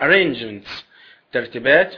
arrangements. ترتيبات